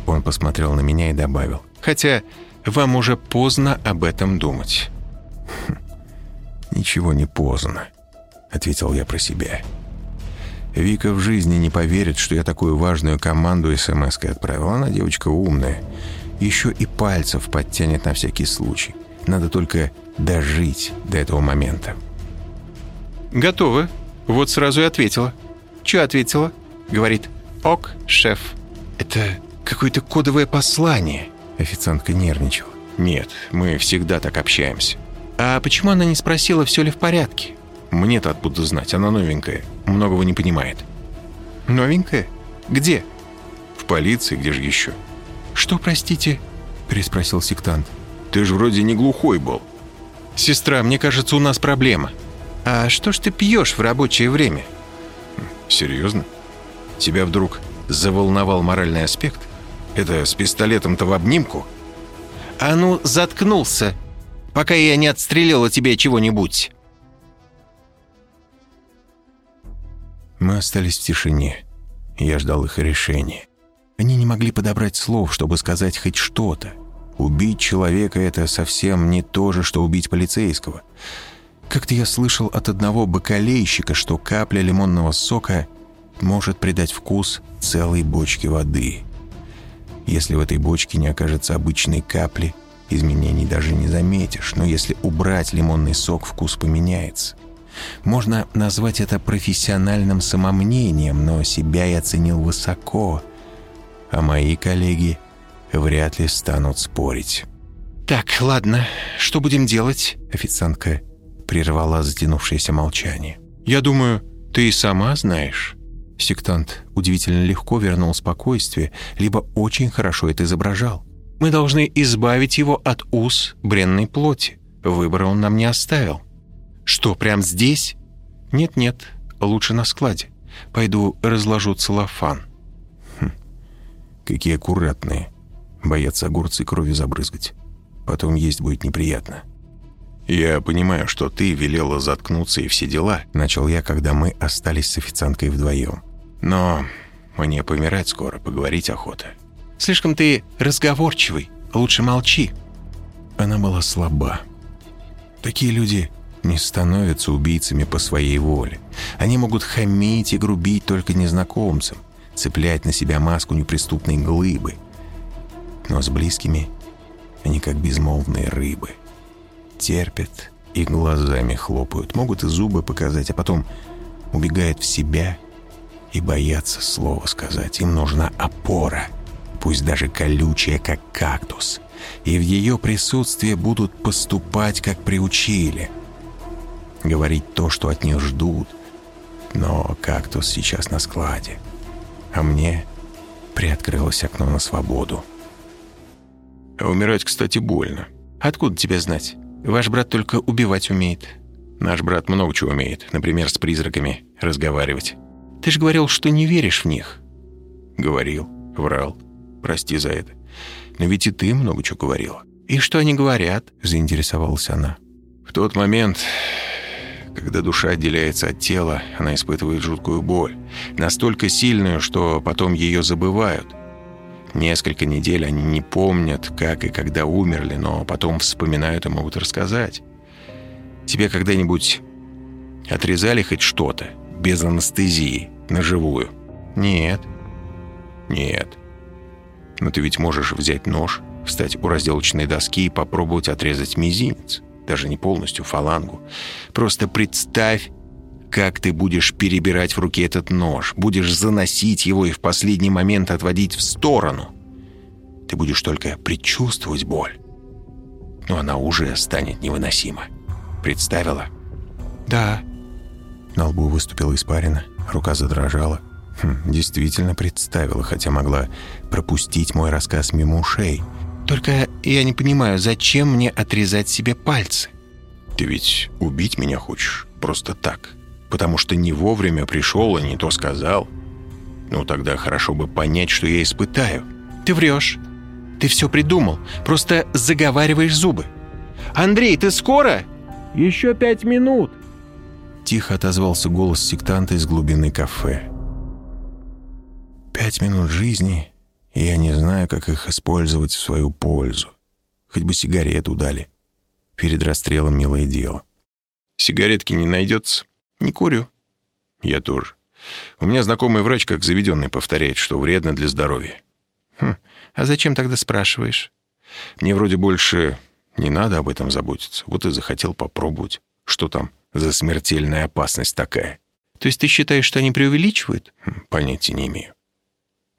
Он посмотрел на меня и добавил. «Хотя вам уже поздно об этом думать». Хм, «Ничего не поздно», — ответил я про себя. Вика в жизни не поверит, что я такую важную команду смс-кой отправил. Она девочка умная. Еще и пальцев подтянет на всякий случай. Надо только дожить до этого момента. «Готовы?» Вот сразу и ответила. «Че ответила?» Говорит «Ок, шеф». «Это какое-то кодовое послание». Официантка нервничала. «Нет, мы всегда так общаемся». «А почему она не спросила, все ли в порядке?» «Мне-то откуда знать, она новенькая» многого не понимает. «Новенькая? Где?» «В полиции, где же еще?» «Что, простите?» – переспросил сектант. «Ты же вроде не глухой был». «Сестра, мне кажется, у нас проблема. А что ж ты пьешь в рабочее время?» «Серьезно? Тебя вдруг заволновал моральный аспект? Это с пистолетом-то в обнимку?» «А ну, заткнулся, пока я не отстрелила тебе чего-нибудь!» Мы остались в тишине. Я ждал их решения. Они не могли подобрать слов, чтобы сказать хоть что-то. Убить человека — это совсем не то же, что убить полицейского. Как-то я слышал от одного бакалейщика, что капля лимонного сока может придать вкус целой бочке воды. Если в этой бочке не окажется обычной капли, изменений даже не заметишь, но если убрать лимонный сок, вкус поменяется. Можно назвать это профессиональным самомнением, но себя я ценил высоко, а мои коллеги вряд ли станут спорить. «Так, ладно, что будем делать?» Официантка прервала затянувшееся молчание. «Я думаю, ты и сама знаешь». Сектант удивительно легко вернул спокойствие, либо очень хорошо это изображал. «Мы должны избавить его от уз бренной плоти. Выбора он нам не оставил». «Что, прямо здесь?» «Нет-нет, лучше на складе. Пойду разложу целлофан». Хм, какие аккуратные. Боятся огурцы крови забрызгать. Потом есть будет неприятно. «Я понимаю, что ты велела заткнуться и все дела», — начал я, когда мы остались с официанткой вдвоем. «Но мне помирать скоро, поговорить охота». «Слишком ты разговорчивый. Лучше молчи». Она была слаба. Такие люди не становятся убийцами по своей воле. Они могут хамить и грубить только незнакомцам, цеплять на себя маску неприступной глыбы. Но с близкими они как безмолвные рыбы. Терпят и глазами хлопают, могут и зубы показать, а потом убегают в себя и боятся слова сказать. Им нужна опора, пусть даже колючая, как кактус. И в ее присутствии будут поступать, как приучили – говорить то, что от них ждут. Но кактус сейчас на складе. А мне приоткрылось окно на свободу. А умирать, кстати, больно. Откуда тебе знать? Ваш брат только убивать умеет. Наш брат много чего умеет. Например, с призраками разговаривать. Ты же говорил, что не веришь в них. Говорил, врал. Прости за это. Но ведь и ты много чего говорила. И что они говорят? Заинтересовалась она. В тот момент когда душа отделяется от тела, она испытывает жуткую боль. Настолько сильную, что потом ее забывают. Несколько недель они не помнят, как и когда умерли, но потом вспоминают и могут рассказать. Тебе когда-нибудь отрезали хоть что-то, без анестезии, на живую? Нет. Нет. Но ты ведь можешь взять нож, встать у разделочной доски и попробовать отрезать мизинец даже не полностью, фалангу. Просто представь, как ты будешь перебирать в руке этот нож, будешь заносить его и в последний момент отводить в сторону. Ты будешь только предчувствовать боль. Но она уже станет невыносима. Представила? Да. На лбу выступила испарина, рука задрожала. Хм, действительно представила, хотя могла пропустить мой рассказ мимо ушей – только я не понимаю, зачем мне отрезать себе пальцы? Ты ведь убить меня хочешь просто так, потому что не вовремя пришел и не то сказал. Ну тогда хорошо бы понять, что я испытаю. Ты врешь. Ты все придумал, просто заговариваешь зубы. «Андрей, ты скоро?» «Еще пять минут!» Тихо отозвался голос сектанта из глубины кафе. «Пять минут жизни и я не знаю, как их использовать в свою пользу. Хоть бы сигарету дали. Перед расстрелом милое дело. Сигаретки не найдется? Не курю. Я тоже. У меня знакомый врач, как заведенный, повторяет, что вредно для здоровья. Хм, а зачем тогда спрашиваешь? Мне вроде больше не надо об этом заботиться. Вот и захотел попробовать. Что там за смертельная опасность такая? То есть ты считаешь, что они преувеличивают? Хм, понятия не имею.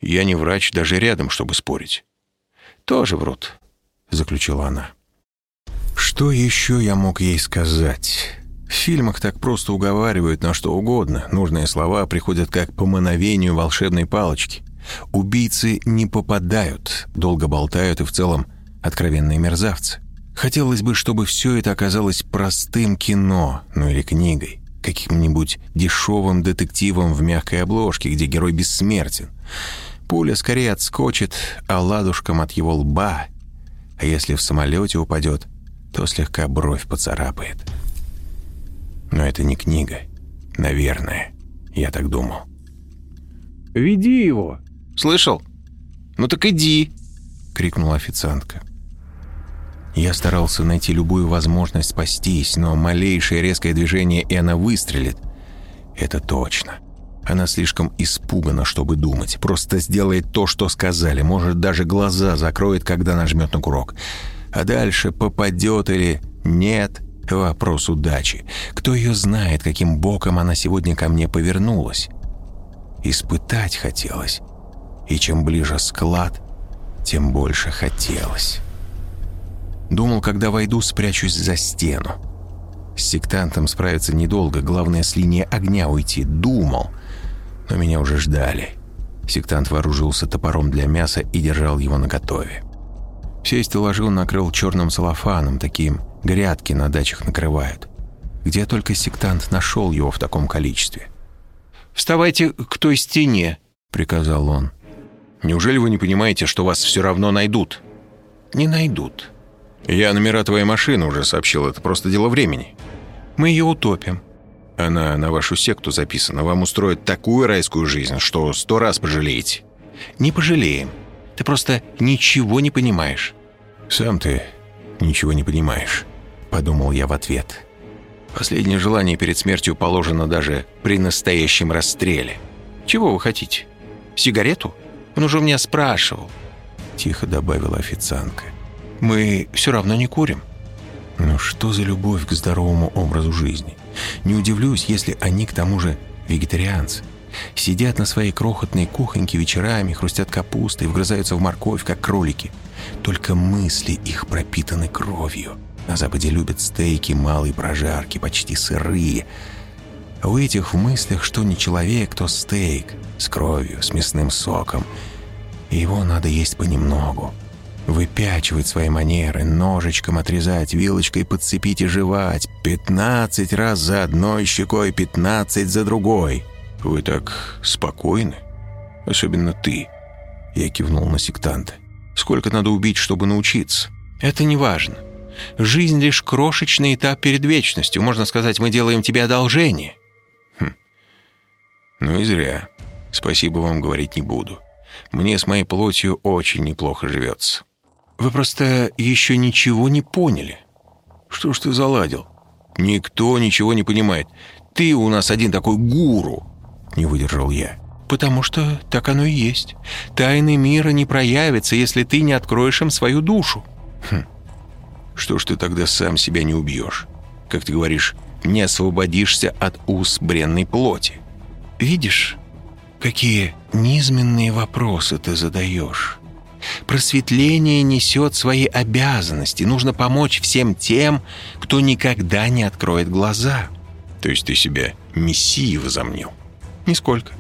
Я не врач даже рядом, чтобы спорить. Тоже врут, заключила она. Что еще я мог ей сказать? В фильмах так просто уговаривают на что угодно. Нужные слова приходят как по мановению волшебной палочки. Убийцы не попадают, долго болтают и в целом откровенные мерзавцы. Хотелось бы, чтобы все это оказалось простым кино, ну или книгой, каким-нибудь дешевым детективом в мягкой обложке, где герой бессмертен. Пуля скорее отскочит, а ладушком от его лба. А если в самолете упадет, то слегка бровь поцарапает. Но это не книга. Наверное. Я так думал. «Веди его!» «Слышал? Ну так иди!» — крикнула официантка. Я старался найти любую возможность спастись, но малейшее резкое движение, и она выстрелит. Это точно. Она слишком испугана, чтобы думать. Просто сделает то, что сказали. Может, даже глаза закроет, когда нажмет на курок. А дальше попадет или нет — вопрос удачи. Кто ее знает, каким боком она сегодня ко мне повернулась? Испытать хотелось. И чем ближе склад, тем больше хотелось. Думал, когда войду, спрячусь за стену. С сектантом справиться недолго, главное с линии огня уйти. Думал, но меня уже ждали. Сектант вооружился топором для мяса и держал его наготове. Все стеллажи накрыл черным целлофаном, таким грядки на дачах накрывают. Где только сектант нашел его в таком количестве. «Вставайте к той стене», — приказал он. «Неужели вы не понимаете, что вас все равно найдут?» «Не найдут». «Я номера твоей машины уже сообщил, это просто дело времени». «Мы ее утопим». Она на вашу секту записана. Вам устроит такую райскую жизнь, что сто раз пожалеете». «Не пожалеем. Ты просто ничего не понимаешь». «Сам ты ничего не понимаешь», — подумал я в ответ. «Последнее желание перед смертью положено даже при настоящем расстреле. Чего вы хотите? Сигарету? Он уже меня спрашивал». Тихо добавила официантка. «Мы все равно не курим». Ну что за любовь к здоровому образу жизни? Не удивлюсь, если они к тому же вегетарианцы. Сидят на своей крохотной кухоньке вечерами, хрустят капустой, вгрызаются в морковь, как кролики. Только мысли их пропитаны кровью. На Западе любят стейки малой прожарки, почти сырые. А у этих в мыслях что не человек, то стейк. С кровью, с мясным соком. Его надо есть понемногу. Выпячивать свои манеры, ножичком отрезать, вилочкой подцепить и жевать. Пятнадцать раз за одной щекой, пятнадцать за другой. «Вы так спокойны? Особенно ты», — я кивнул на сектанта. «Сколько надо убить, чтобы научиться?» «Это не важно. Жизнь лишь крошечный этап перед вечностью. Можно сказать, мы делаем тебе одолжение». «Хм. Ну и зря. Спасибо вам говорить не буду. Мне с моей плотью очень неплохо живется». «Вы просто еще ничего не поняли». «Что ж ты заладил? Никто ничего не понимает. Ты у нас один такой гуру». Не выдержал я. «Потому что так оно и есть. Тайны мира не проявятся, если ты не откроешь им свою душу». Хм. Что ж ты тогда сам себя не убьешь? Как ты говоришь, не освободишься от уз бренной плоти. Видишь, какие низменные вопросы ты задаешь. Просветление несет свои обязанности. Нужно помочь всем тем, кто никогда не откроет глаза. То есть ты себя мессией возомнил? Нисколько.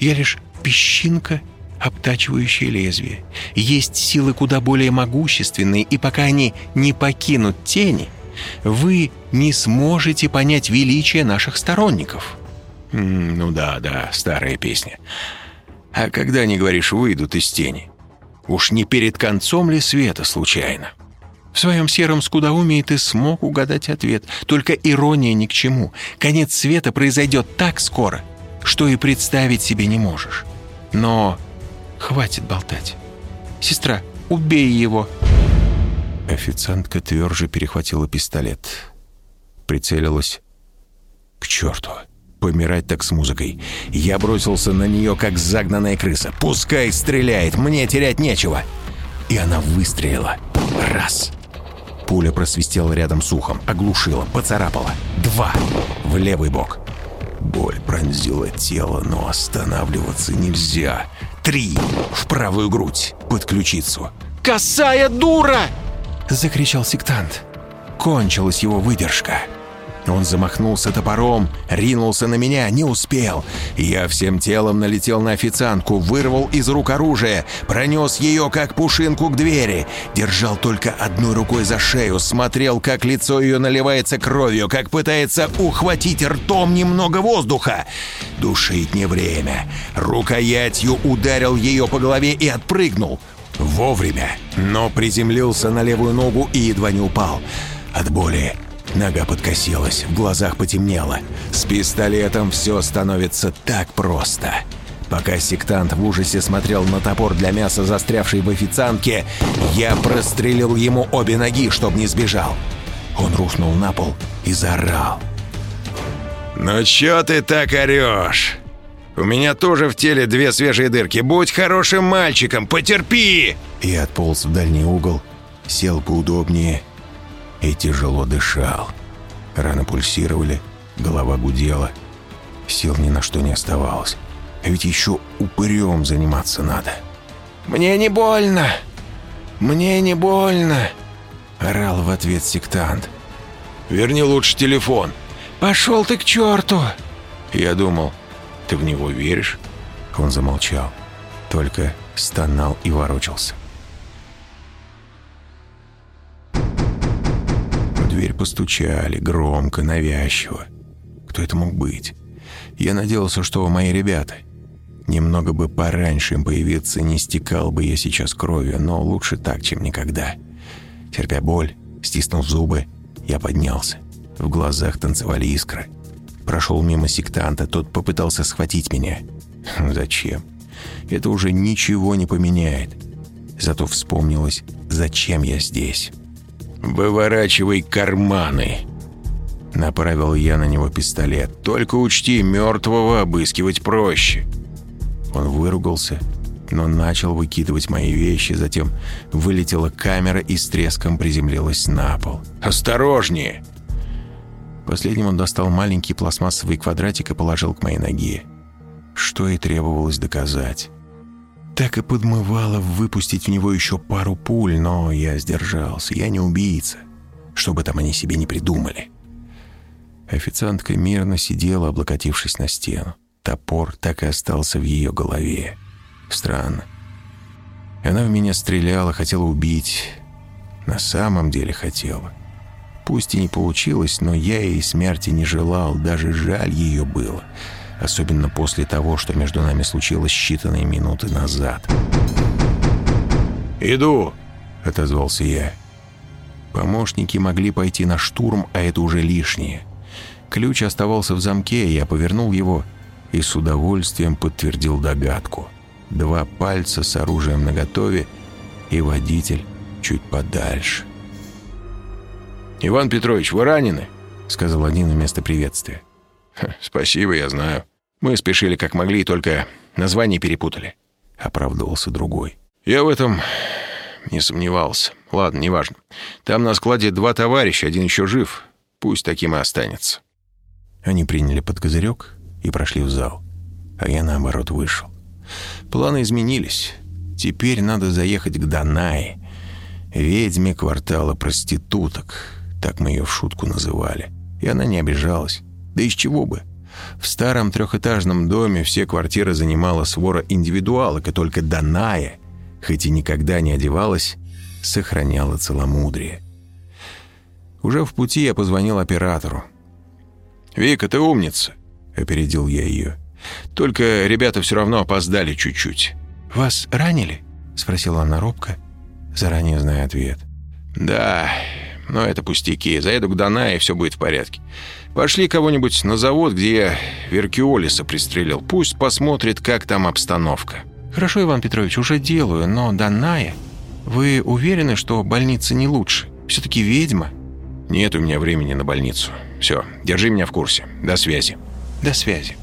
Я лишь песчинка, обтачивающая лезвие. Есть силы куда более могущественные, и пока они не покинут тени, вы не сможете понять величие наших сторонников. ну да, да, старая песня. А когда, не говоришь, выйдут из тени? Уж не перед концом ли света случайно? В своем сером скудоумии ты смог угадать ответ. Только ирония ни к чему. Конец света произойдет так скоро, что и представить себе не можешь. Но хватит болтать. Сестра, убей его!» Официантка тверже перехватила пистолет. Прицелилась. «К черту! Помирать так с музыкой!» Я бросился на нее, как загнанная крыса. «Пускай стреляет! Мне терять нечего!» И она выстрелила. Раз. Пуля просвистела рядом с ухом, оглушила, поцарапала. Два. В левый бок. Боль пронзила тело, но останавливаться нельзя. Три. В правую грудь. Под ключицу. «Косая дура!» Закричал сектант. Кончилась его выдержка. Он замахнулся топором, ринулся на меня, не успел. Я всем телом налетел на официантку, вырвал из рук оружие, пронес ее как пушинку к двери. Держал только одной рукой за шею, смотрел, как лицо ее наливается кровью, как пытается ухватить ртом немного воздуха. Душить не время. Рукоятью ударил ее по голове и отпрыгнул. Вовремя, но приземлился на левую ногу и едва не упал. От боли Нога подкосилась, в глазах потемнело. С пистолетом все становится так просто. Пока сектант в ужасе смотрел на топор для мяса, застрявший в официантке, я прострелил ему обе ноги, чтобы не сбежал. Он рухнул на пол и заорал. «Ну чё ты так орёшь? У меня тоже в теле две свежие дырки. Будь хорошим мальчиком, потерпи!» И отполз в дальний угол, сел поудобнее и тяжело дышал. Раны пульсировали, голова гудела. Сил ни на что не оставалось. А ведь еще упырем заниматься надо. «Мне не больно! Мне не больно!» Орал в ответ сектант. «Верни лучше телефон!» «Пошел ты к черту!» Я думал, ты в него веришь? Он замолчал, только стонал и ворочался. Постучали, громко, навязчиво. Кто это мог быть? Я надеялся, что мои ребята. Немного бы пораньше им появиться, не стекал бы я сейчас кровью, но лучше так, чем никогда. Терпя боль, стиснув зубы, я поднялся. В глазах танцевали искры. Прошел мимо сектанта, тот попытался схватить меня. Зачем? Это уже ничего не поменяет. Зато вспомнилось, зачем я здесь. «Выворачивай карманы!» Направил я на него пистолет. «Только учти, мертвого обыскивать проще». Он выругался, но начал выкидывать мои вещи, затем вылетела камера и с треском приземлилась на пол. «Осторожнее!» Последним он достал маленький пластмассовый квадратик и положил к моей ноге. Что и требовалось доказать. Так и подмывало выпустить в него еще пару пуль, но я сдержался. Я не убийца. Что бы там они себе не придумали. Официантка мирно сидела, облокотившись на стену. Топор так и остался в ее голове. Странно. Она в меня стреляла, хотела убить. На самом деле хотела. Пусть и не получилось, но я ей смерти не желал, даже жаль ее было особенно после того, что между нами случилось считанные минуты назад. «Иду!» — отозвался я. Помощники могли пойти на штурм, а это уже лишнее. Ключ оставался в замке, я повернул его и с удовольствием подтвердил догадку. Два пальца с оружием наготове и водитель чуть подальше. «Иван Петрович, вы ранены?» — сказал один вместо приветствия. «Спасибо, я знаю. Мы спешили как могли, только название перепутали», — оправдывался другой. «Я в этом не сомневался. Ладно, неважно. Там на складе два товарища, один еще жив. Пусть таким и останется». Они приняли под козырек и прошли в зал, а я, наоборот, вышел. Планы изменились. Теперь надо заехать к Данае, ведьме квартала проституток, так мы ее в шутку называли. И она не обижалась. Да из чего бы? В старом трехэтажном доме все квартиры занимала свора индивидуалок, и только Даная, хоть и никогда не одевалась, сохраняла целомудрие. Уже в пути я позвонил оператору. «Вика, ты умница!» — опередил я ее. «Только ребята все равно опоздали чуть-чуть». «Вас ранили?» — спросила она робко, заранее зная ответ. «Да, но это пустяки. Заеду к Дана, и все будет в порядке. Пошли кого-нибудь на завод, где я Веркиолиса пристрелил. Пусть посмотрит, как там обстановка». «Хорошо, Иван Петрович, уже делаю, но Даная... Вы уверены, что больница не лучше? Все-таки ведьма?» «Нет у меня времени на больницу. Все, держи меня в курсе. До связи». «До связи».